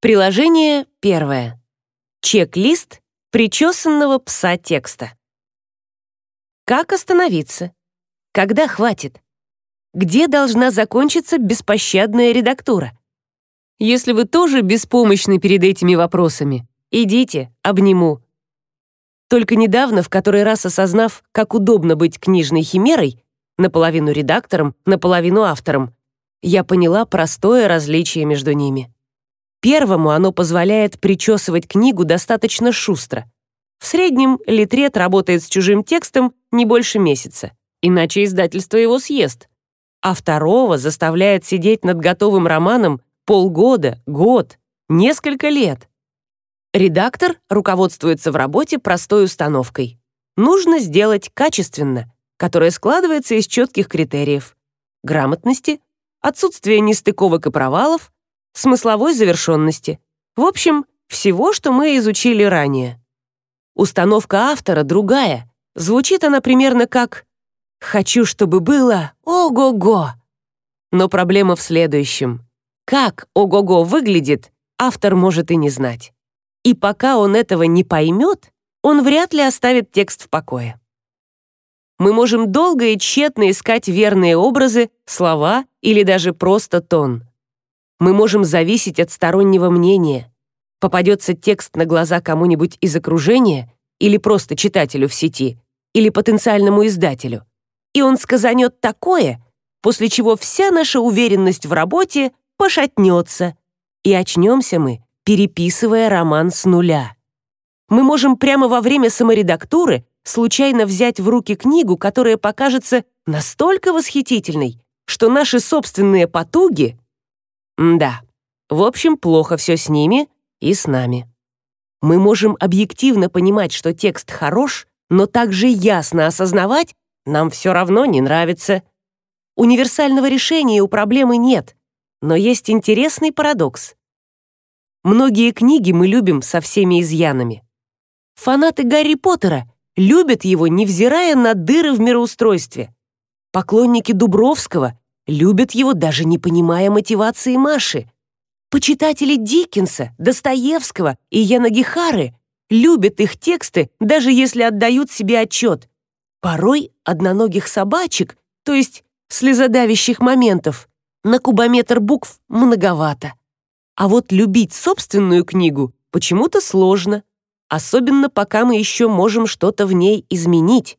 Приложение первое. Чек-лист причесанного пса текста. Как остановиться? Когда хватит? Где должна закончиться беспощадная редактура? Если вы тоже беспомощны перед этими вопросами, идите, обниму. Только недавно, в который раз осознав, как удобно быть книжной химерой, наполовину редактором, наполовину автором, я поняла простое различие между ними. Первому оно позволяет причесывать книгу достаточно шустро. В среднем литрет работает с чужим текстом не больше месяца, иначе издательство его съест. А второго заставляет сидеть над готовым романом полгода, год, несколько лет. Редактор руководствуется в работе простой установкой. Нужно сделать качественно, которая складывается из четких критериев: грамотности, отсутствия нестыковок и провалов, смысловой завершенности. В общем, всего, что мы изучили ранее. Установка автора другая. Звучит она примерно как «хочу, чтобы было ого-го». Но проблема в следующем. Как ого-го выглядит, автор может и не знать. И пока он этого не поймет, он вряд ли оставит текст в покое. Мы можем долго и тщетно искать верные образы, слова или даже просто тон мы можем зависеть от стороннего мнения. Попадется текст на глаза кому-нибудь из окружения или просто читателю в сети, или потенциальному издателю. И он сказанет такое, после чего вся наша уверенность в работе пошатнется, и очнемся мы, переписывая роман с нуля. Мы можем прямо во время саморедактуры случайно взять в руки книгу, которая покажется настолько восхитительной, что наши собственные потуги да. В общем, плохо все с ними и с нами. Мы можем объективно понимать, что текст хорош, но также ясно осознавать, нам все равно не нравится. Универсального решения у проблемы нет, но есть интересный парадокс. Многие книги мы любим со всеми изъянами. Фанаты Гарри Поттера любят его, невзирая на дыры в мироустройстве. Поклонники Дубровского любят его, даже не понимая мотивации Маши. Почитатели Диккенса, Достоевского и Янагихары любят их тексты, даже если отдают себе отчет. Порой одноногих собачек, то есть слезодавящих моментов, на кубометр букв многовато. А вот любить собственную книгу почему-то сложно, особенно пока мы еще можем что-то в ней изменить.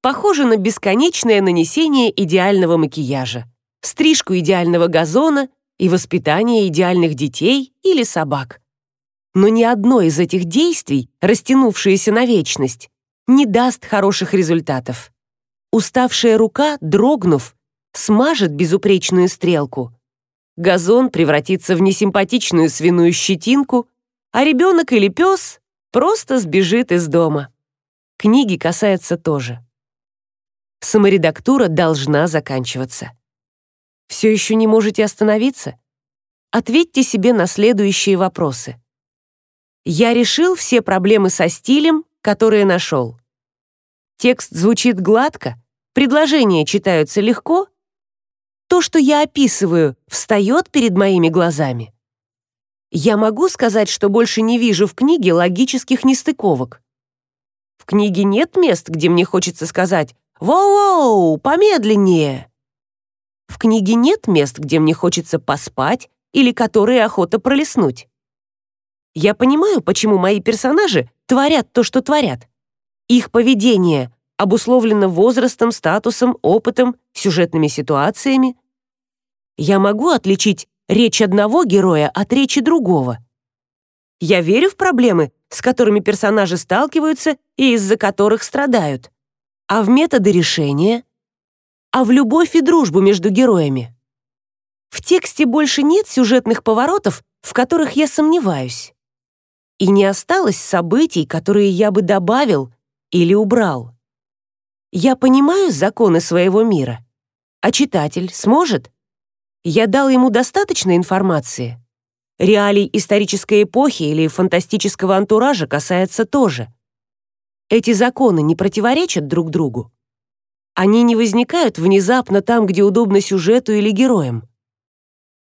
Похоже на бесконечное нанесение идеального макияжа стрижку идеального газона и воспитание идеальных детей или собак. Но ни одно из этих действий, растянувшееся на вечность, не даст хороших результатов. Уставшая рука, дрогнув, смажет безупречную стрелку. Газон превратится в несимпатичную свиную щетинку, а ребенок или пес просто сбежит из дома. Книги касается тоже. Саморедактура должна заканчиваться. Все еще не можете остановиться? Ответьте себе на следующие вопросы. Я решил все проблемы со стилем, которые нашел. Текст звучит гладко, предложения читаются легко. То, что я описываю, встает перед моими глазами. Я могу сказать, что больше не вижу в книге логических нестыковок. В книге нет мест, где мне хочется сказать «Воу-воу, помедленнее!» Книге нет мест, где мне хочется поспать или которые охота пролистнуть. Я понимаю, почему мои персонажи творят то, что творят. Их поведение обусловлено возрастом, статусом, опытом, сюжетными ситуациями. Я могу отличить речь одного героя от речи другого. Я верю в проблемы, с которыми персонажи сталкиваются и из-за которых страдают. А в методы решения а в любовь и дружбу между героями. В тексте больше нет сюжетных поворотов, в которых я сомневаюсь. И не осталось событий, которые я бы добавил или убрал. Я понимаю законы своего мира. А читатель сможет? Я дал ему достаточно информации. Реалий исторической эпохи или фантастического антуража касается тоже. Эти законы не противоречат друг другу. Они не возникают внезапно там, где удобно сюжету или героям.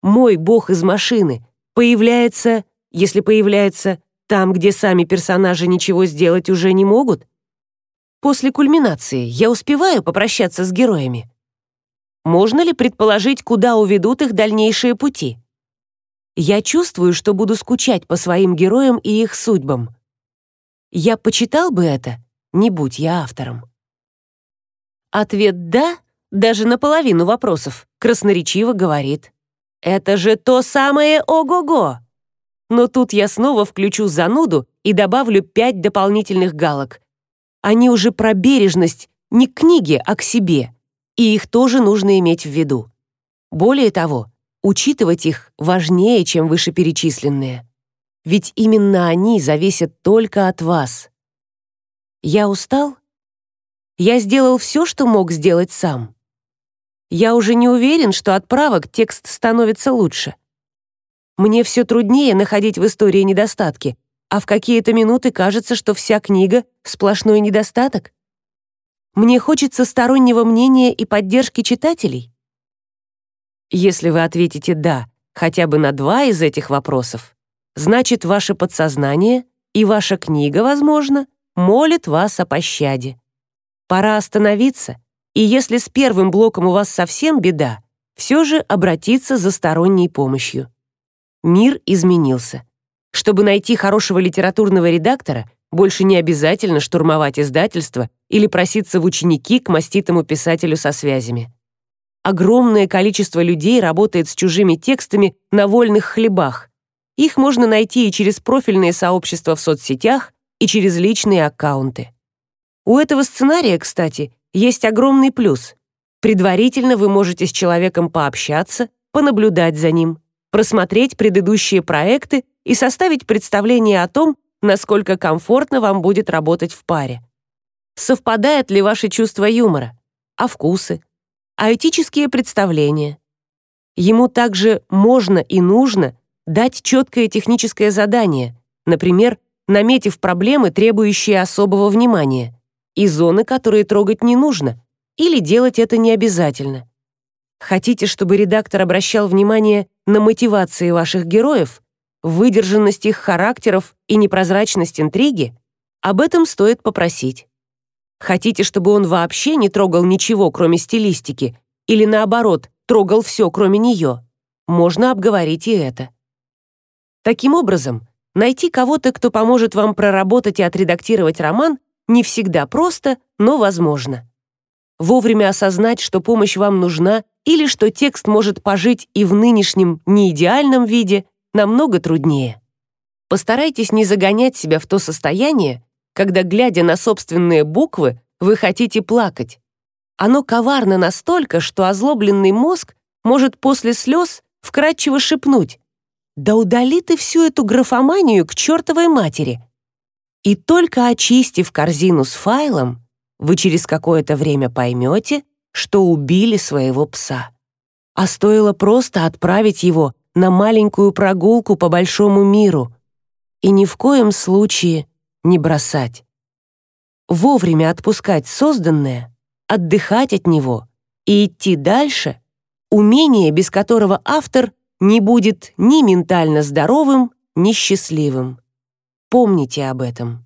Мой бог из машины появляется если появляется там, где сами персонажи ничего сделать уже не могут? После кульминации я успеваю попрощаться с героями? Можно ли предположить, куда уведут их дальнейшие пути? Я чувствую, что буду скучать по своим героям и их судьбам. Я почитал бы это, не будь я автором. Ответ «да» даже наполовину вопросов красноречиво говорит. Это же то самое ого-го! Но тут я снова включу зануду и добавлю пять дополнительных галок. Они уже про бережность не к книге, а к себе. И их тоже нужно иметь в виду. Более того, учитывать их важнее, чем вышеперечисленные. Ведь именно они зависят только от вас. Я устал? Я сделал все, что мог сделать сам. Я уже не уверен, что от правок текст становится лучше. Мне все труднее находить в истории недостатки, а в какие-то минуты кажется, что вся книга — сплошной недостаток. Мне хочется стороннего мнения и поддержки читателей. Если вы ответите «да» хотя бы на два из этих вопросов, значит, ваше подсознание и ваша книга, возможно, молит вас о пощаде. Пора остановиться, и если с первым блоком у вас совсем беда, все же обратиться за сторонней помощью. Мир изменился. Чтобы найти хорошего литературного редактора, больше не обязательно штурмовать издательство или проситься в ученики к маститому писателю со связями. Огромное количество людей работает с чужими текстами на вольных хлебах. Их можно найти и через профильные сообщества в соцсетях, и через личные аккаунты. У этого сценария, кстати, есть огромный плюс. Предварительно вы можете с человеком пообщаться, понаблюдать за ним, просмотреть предыдущие проекты и составить представление о том, насколько комфортно вам будет работать в паре. Совпадает ли ваше чувство юмора, а вкусы, а этические представления. Ему также можно и нужно дать четкое техническое задание, например, наметив проблемы, требующие особого внимания, и зоны, которые трогать не нужно, или делать это не обязательно. Хотите, чтобы редактор обращал внимание на мотивации ваших героев, выдержанность их характеров и непрозрачность интриги? Об этом стоит попросить. Хотите, чтобы он вообще не трогал ничего, кроме стилистики, или наоборот, трогал все, кроме нее? Можно обговорить и это. Таким образом, Найти кого-то, кто поможет вам проработать и отредактировать роман, не всегда просто, но возможно. Вовремя осознать, что помощь вам нужна или что текст может пожить и в нынешнем неидеальном виде, намного труднее. Постарайтесь не загонять себя в то состояние, когда, глядя на собственные буквы, вы хотите плакать. Оно коварно настолько, что озлобленный мозг может после слез вкратчиво шепнуть да удали ты всю эту графоманию к чертовой матери. И только очистив корзину с файлом, вы через какое-то время поймете, что убили своего пса. А стоило просто отправить его на маленькую прогулку по большому миру и ни в коем случае не бросать. Вовремя отпускать созданное, отдыхать от него и идти дальше — умение, без которого автор не будет ни ментально здоровым, ни счастливым. Помните об этом.